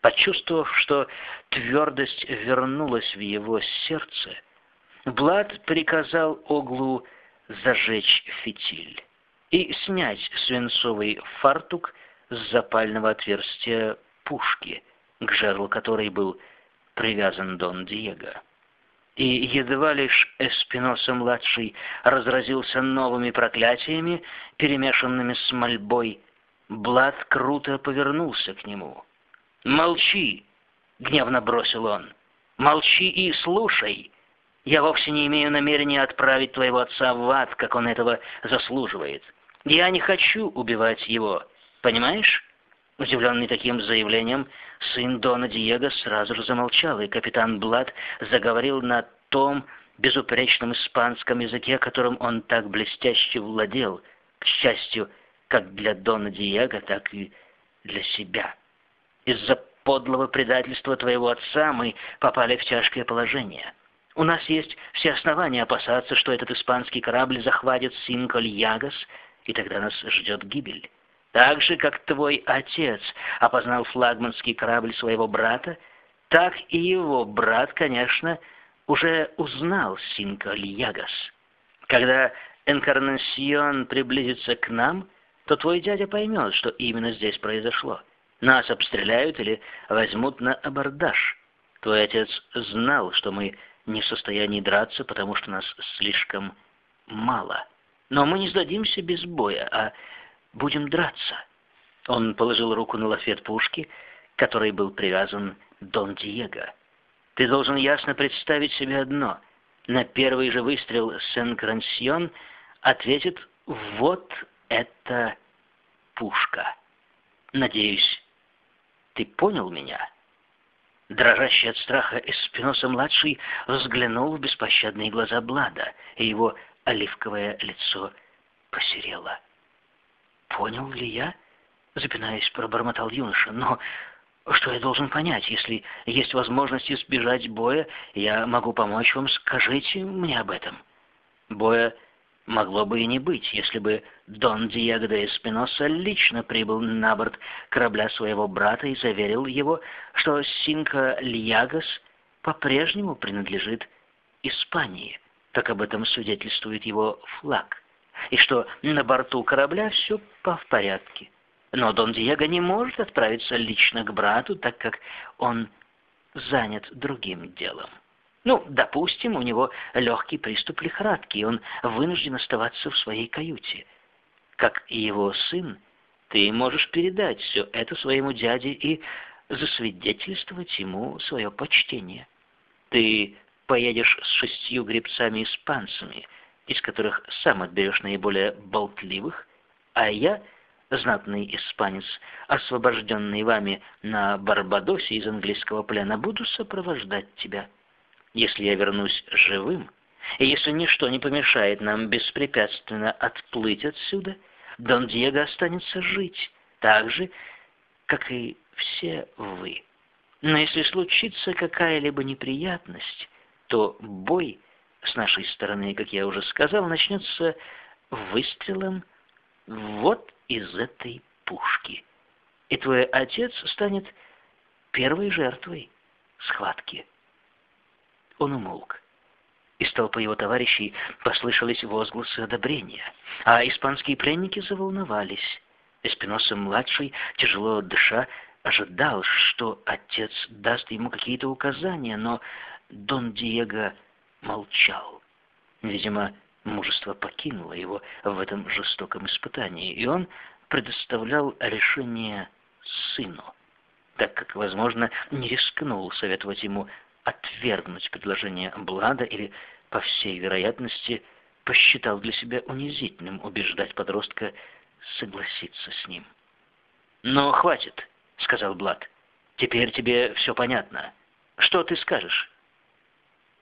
Почувствовав, что твердость вернулась в его сердце, Блад приказал Оглу зажечь фитиль и снять свинцовый фартук с запального отверстия пушки, к жерлу которой был привязан Дон Диего. И едва лишь Эспиноса-младший разразился новыми проклятиями, перемешанными с мольбой, Блад круто повернулся к нему. «Молчи!» — гневно бросил он. «Молчи и слушай! Я вовсе не имею намерения отправить твоего отца в ад, как он этого заслуживает. Я не хочу убивать его, понимаешь?» Удивленный таким заявлением, сын Дона Диего сразу же замолчал, и капитан Блад заговорил на том безупречном испанском языке, которым он так блестяще владел, к счастью, как для Дона Диего, так и для себя. Из-за подлого предательства твоего отца мы попали в тяжкое положение. У нас есть все основания опасаться, что этот испанский корабль захватит Синколь-Ягас, и тогда нас ждет гибель. Так же, как твой отец опознал флагманский корабль своего брата, так и его брат, конечно, уже узнал Синколь-Ягас. Когда Энкарнасьон приблизится к нам, то твой дядя поймет, что именно здесь произошло. Нас обстреляют или возьмут на абордаж. Твой отец знал, что мы не в состоянии драться, потому что нас слишком мало. Но мы не сдадимся без боя, а будем драться. Он положил руку на лафет пушки, которой был привязан Дон Диего. Ты должен ясно представить себе одно. На первый же выстрел Сен-Крансьон ответит «Вот это пушка». Надеюсь, ты понял меня?» Дрожащий от страха Эспиноса-младший взглянул в беспощадные глаза Блада, и его оливковое лицо посерело. «Понял ли я?» — запинаясь, пробормотал юноша. «Но что я должен понять? Если есть возможность избежать боя, я могу помочь вам. Скажите мне об этом». Боя могло бы и не быть, если бы Дон Диего де Эспиноса лично прибыл на борт корабля своего брата и заверил его, что Синка Льягас по-прежнему принадлежит Испании, как об этом свидетельствует его флаг, и что на борту корабля все в порядке. Но Дон Диего не может отправиться лично к брату, так как он занят другим делом. Ну, допустим, у него легкий приступ лихорадки, и он вынужден оставаться в своей каюте. Как и его сын, ты можешь передать все это своему дяде и засвидетельствовать ему свое почтение. Ты поедешь с шестью гребцами-испанцами, из которых сам отберешь наиболее болтливых, а я, знатный испанец, освобожденный вами на Барбадосе из английского плена, буду сопровождать тебя если я вернусь живым, и если ничто не помешает нам беспрепятственно отплыть отсюда, Дон Диего останется жить, так же, как и все вы. Но если случится какая-либо неприятность, то бой с нашей стороны, как я уже сказал, начнется выстрелом вот из этой пушки. И твой отец станет первой жертвой схватки. Он умолк. Из толпы его товарищей послышались возгласы одобрения, а испанские пленники заволновались. Эспиноса-младший, тяжело дыша, ожидал, что отец даст ему какие-то указания, но Дон Диего молчал. Видимо, мужество покинуло его в этом жестоком испытании, и он предоставлял решение сыну, так как, возможно, не рискнул советовать ему отвергнуть предложение Блада или, по всей вероятности, посчитал для себя унизительным убеждать подростка согласиться с ним. «Но хватит», — сказал Блад. «Теперь тебе все понятно. Что ты скажешь?»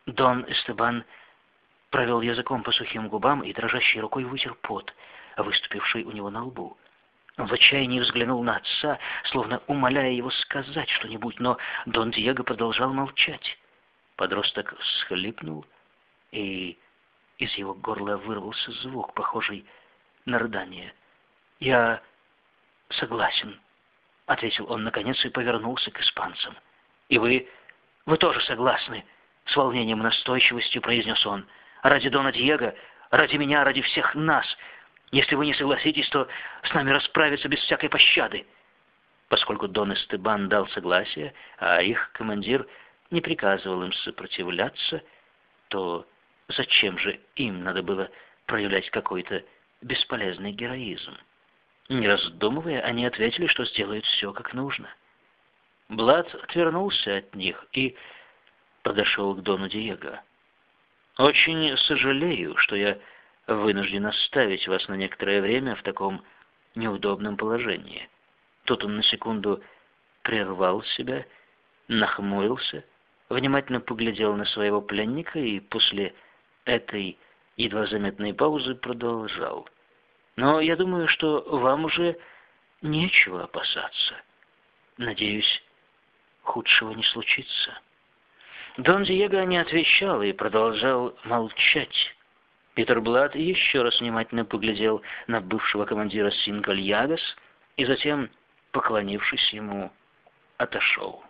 Дон Эстебан провел языком по сухим губам и дрожащей рукой вытер пот, выступивший у него на лбу. В отчаянии взглянул на отца, словно умоляя его сказать что-нибудь, но Дон Диего продолжал молчать. Подросток всхлипнул, и из его горла вырвался звук, похожий на рыдание. «Я согласен», — ответил он наконец и повернулся к испанцам. «И вы... вы тоже согласны?» — с волнением и настойчивостью произнес он. «Ради Дона Диего, ради меня, ради всех нас. Если вы не согласитесь, то с нами расправиться без всякой пощады». Поскольку Дон Эстебан дал согласие, а их командир не приказывал им сопротивляться, то зачем же им надо было проявлять какой-то бесполезный героизм? Не раздумывая, они ответили, что сделают все как нужно. Блад отвернулся от них и подошел к Дону Диего. «Очень сожалею, что я вынужден оставить вас на некоторое время в таком неудобном положении». Тут он на секунду прервал себя, нахмурился, внимательно поглядел на своего пленника и после этой едва заметной паузы продолжал. «Но я думаю, что вам уже нечего опасаться. Надеюсь, худшего не случится». Дон Диего не отвечал и продолжал молчать. Питер Блад еще раз внимательно поглядел на бывшего командира Сингальягас и затем, поклонившись ему, отошел.